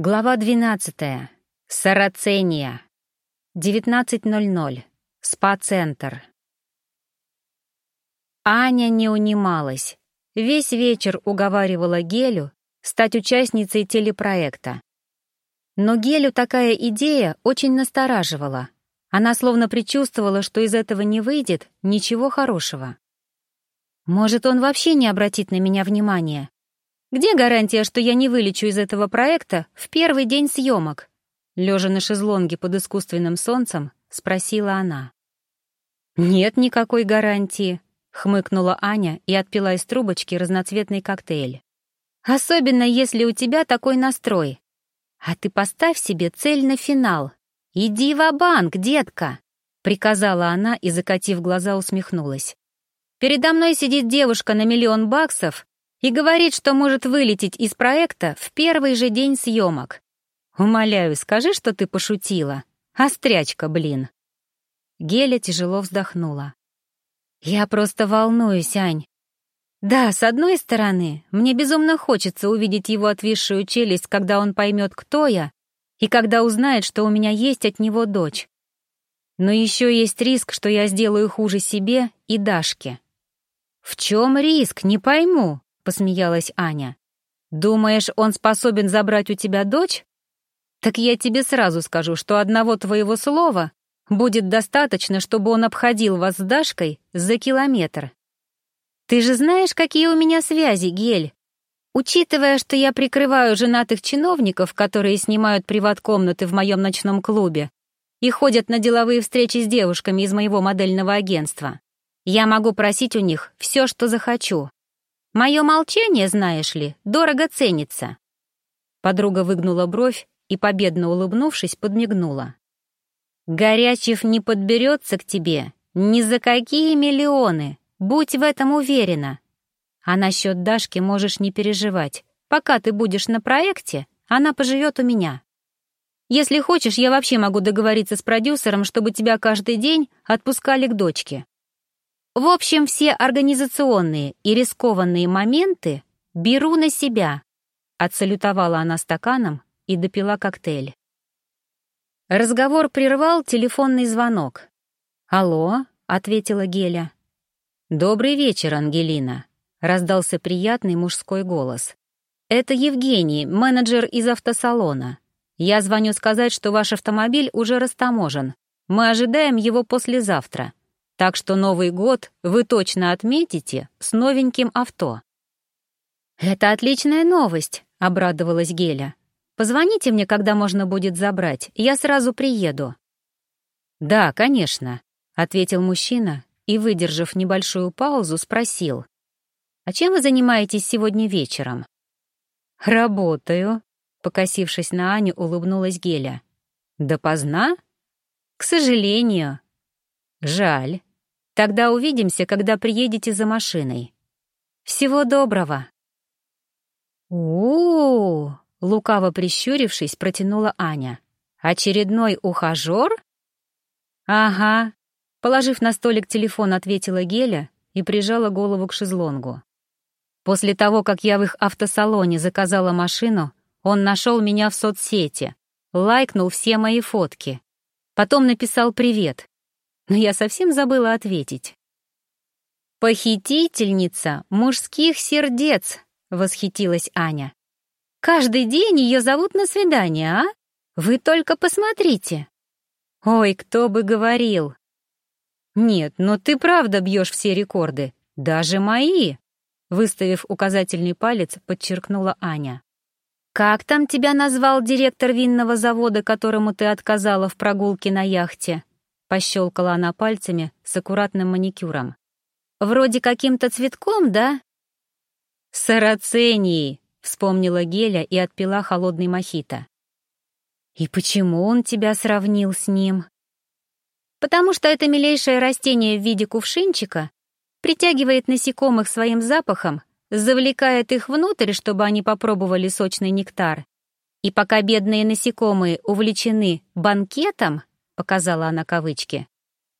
Глава 12. Сарацения. 19.00. Спа-центр. Аня не унималась. Весь вечер уговаривала Гелю стать участницей телепроекта. Но Гелю такая идея очень настораживала. Она словно предчувствовала, что из этого не выйдет ничего хорошего. «Может, он вообще не обратит на меня внимания?» Где гарантия, что я не вылечу из этого проекта в первый день съемок? Лежа на шезлонге под искусственным солнцем, спросила она. Нет никакой гарантии, хмыкнула Аня и отпила из трубочки разноцветный коктейль. Особенно если у тебя такой настрой. А ты поставь себе цель на финал. Иди в банк детка, приказала она и, закатив глаза, усмехнулась. Передо мной сидит девушка на миллион баксов, и говорит, что может вылететь из проекта в первый же день съемок. Умоляю, скажи, что ты пошутила. Острячка, блин. Геля тяжело вздохнула. Я просто волнуюсь, Ань. Да, с одной стороны, мне безумно хочется увидеть его отвисшую челюсть, когда он поймет, кто я, и когда узнает, что у меня есть от него дочь. Но еще есть риск, что я сделаю хуже себе и Дашке. В чем риск, не пойму посмеялась Аня. «Думаешь, он способен забрать у тебя дочь? Так я тебе сразу скажу, что одного твоего слова будет достаточно, чтобы он обходил вас с Дашкой за километр. Ты же знаешь, какие у меня связи, Гель. Учитывая, что я прикрываю женатых чиновников, которые снимают приват-комнаты в моем ночном клубе и ходят на деловые встречи с девушками из моего модельного агентства, я могу просить у них все, что захочу. Мое молчание, знаешь ли, дорого ценится». Подруга выгнула бровь и, победно улыбнувшись, подмигнула. «Горячев не подберется к тебе ни за какие миллионы, будь в этом уверена. А насчет Дашки можешь не переживать. Пока ты будешь на проекте, она поживет у меня. Если хочешь, я вообще могу договориться с продюсером, чтобы тебя каждый день отпускали к дочке. В общем, все организационные и рискованные моменты беру на себя. Отсалютовала она стаканом и допила коктейль. Разговор прервал телефонный звонок. «Алло», — ответила Геля. «Добрый вечер, Ангелина», — раздался приятный мужской голос. «Это Евгений, менеджер из автосалона. Я звоню сказать, что ваш автомобиль уже растаможен. Мы ожидаем его послезавтра. Так что Новый год вы точно отметите с новеньким авто. «Это отличная новость», — обрадовалась Геля. «Позвоните мне, когда можно будет забрать, я сразу приеду». «Да, конечно», — ответил мужчина и, выдержав небольшую паузу, спросил. «А чем вы занимаетесь сегодня вечером?» «Работаю», — покосившись на Аню, улыбнулась Геля. «Допоздна?» «К сожалению». «Жаль. Тогда увидимся, когда приедете за машиной. Всего доброго. У, -у, -у лукаво прищурившись, протянула Аня. Очередной ухажер? Ага. Положив на столик телефон, ответила Геля и прижала голову к шезлонгу. После того, как я в их автосалоне заказала машину, он нашел меня в соцсети, лайкнул все мои фотки. Потом написал «Привет», но я совсем забыла ответить. «Похитительница мужских сердец!» — восхитилась Аня. «Каждый день ее зовут на свидание, а? Вы только посмотрите!» «Ой, кто бы говорил!» «Нет, но ты правда бьешь все рекорды, даже мои!» Выставив указательный палец, подчеркнула Аня. «Как там тебя назвал директор винного завода, которому ты отказала в прогулке на яхте?» Пощелкала она пальцами с аккуратным маникюром. «Вроде каким-то цветком, да?» «Сарацении!» — вспомнила Геля и отпила холодный мохито. «И почему он тебя сравнил с ним?» «Потому что это милейшее растение в виде кувшинчика притягивает насекомых своим запахом, завлекает их внутрь, чтобы они попробовали сочный нектар. И пока бедные насекомые увлечены банкетом, показала она кавычки,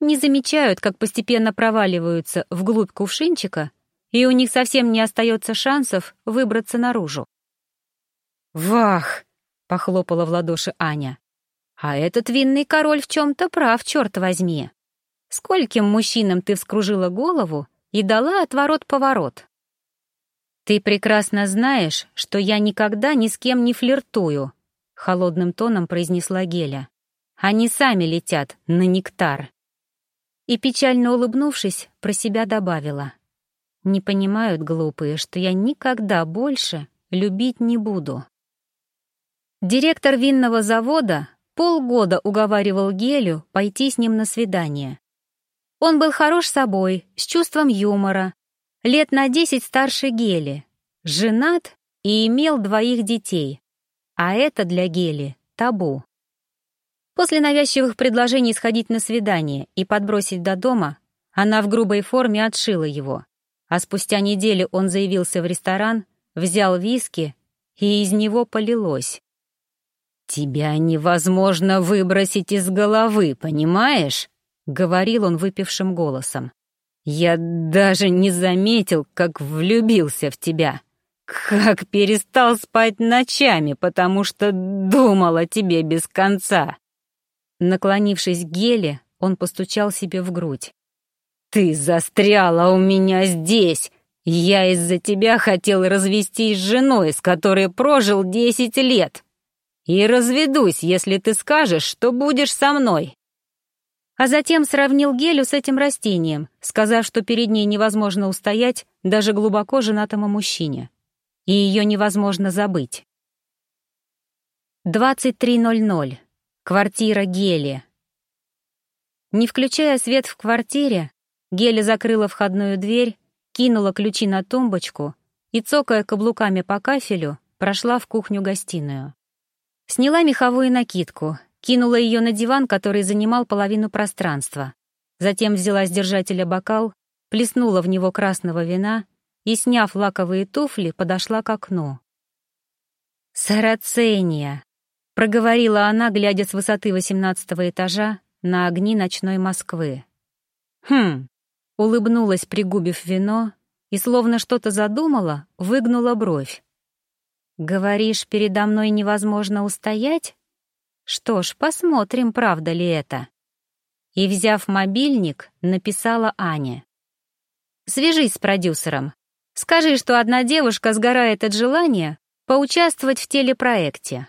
не замечают, как постепенно проваливаются вглубь кувшинчика, и у них совсем не остается шансов выбраться наружу. «Вах!» похлопала в ладоши Аня. «А этот винный король в чем-то прав, черт возьми. Скольким мужчинам ты вскружила голову и дала отворот-поворот?» «Ты прекрасно знаешь, что я никогда ни с кем не флиртую», — холодным тоном произнесла Геля. «Они сами летят на нектар». И, печально улыбнувшись, про себя добавила. «Не понимают глупые, что я никогда больше любить не буду». Директор винного завода полгода уговаривал Гелю пойти с ним на свидание. Он был хорош собой, с чувством юмора, лет на десять старше Гели, женат и имел двоих детей, а это для Гели табу. После навязчивых предложений сходить на свидание и подбросить до дома, она в грубой форме отшила его, а спустя неделю он заявился в ресторан, взял виски, и из него полилось. «Тебя невозможно выбросить из головы, понимаешь?» — говорил он выпившим голосом. «Я даже не заметил, как влюбился в тебя. Как перестал спать ночами, потому что думал о тебе без конца». Наклонившись к Геле, он постучал себе в грудь. «Ты застряла у меня здесь! Я из-за тебя хотел развестись с женой, с которой прожил десять лет!» и разведусь, если ты скажешь, что будешь со мной». А затем сравнил Гелю с этим растением, сказав, что перед ней невозможно устоять даже глубоко женатому мужчине. И ее невозможно забыть. 23.00. Квартира Гели. Не включая свет в квартире, Геля закрыла входную дверь, кинула ключи на тумбочку и, цокая каблуками по кафелю, прошла в кухню-гостиную. Сняла меховую накидку, кинула ее на диван, который занимал половину пространства. Затем взяла с держателя бокал, плеснула в него красного вина и, сняв лаковые туфли, подошла к окну. «Сарацения!» — проговорила она, глядя с высоты восемнадцатого этажа на огни ночной Москвы. «Хм!» — улыбнулась, пригубив вино, и, словно что-то задумала, выгнула бровь. «Говоришь, передо мной невозможно устоять? Что ж, посмотрим, правда ли это». И, взяв мобильник, написала Ане. «Свяжись с продюсером. Скажи, что одна девушка сгорает от желания поучаствовать в телепроекте.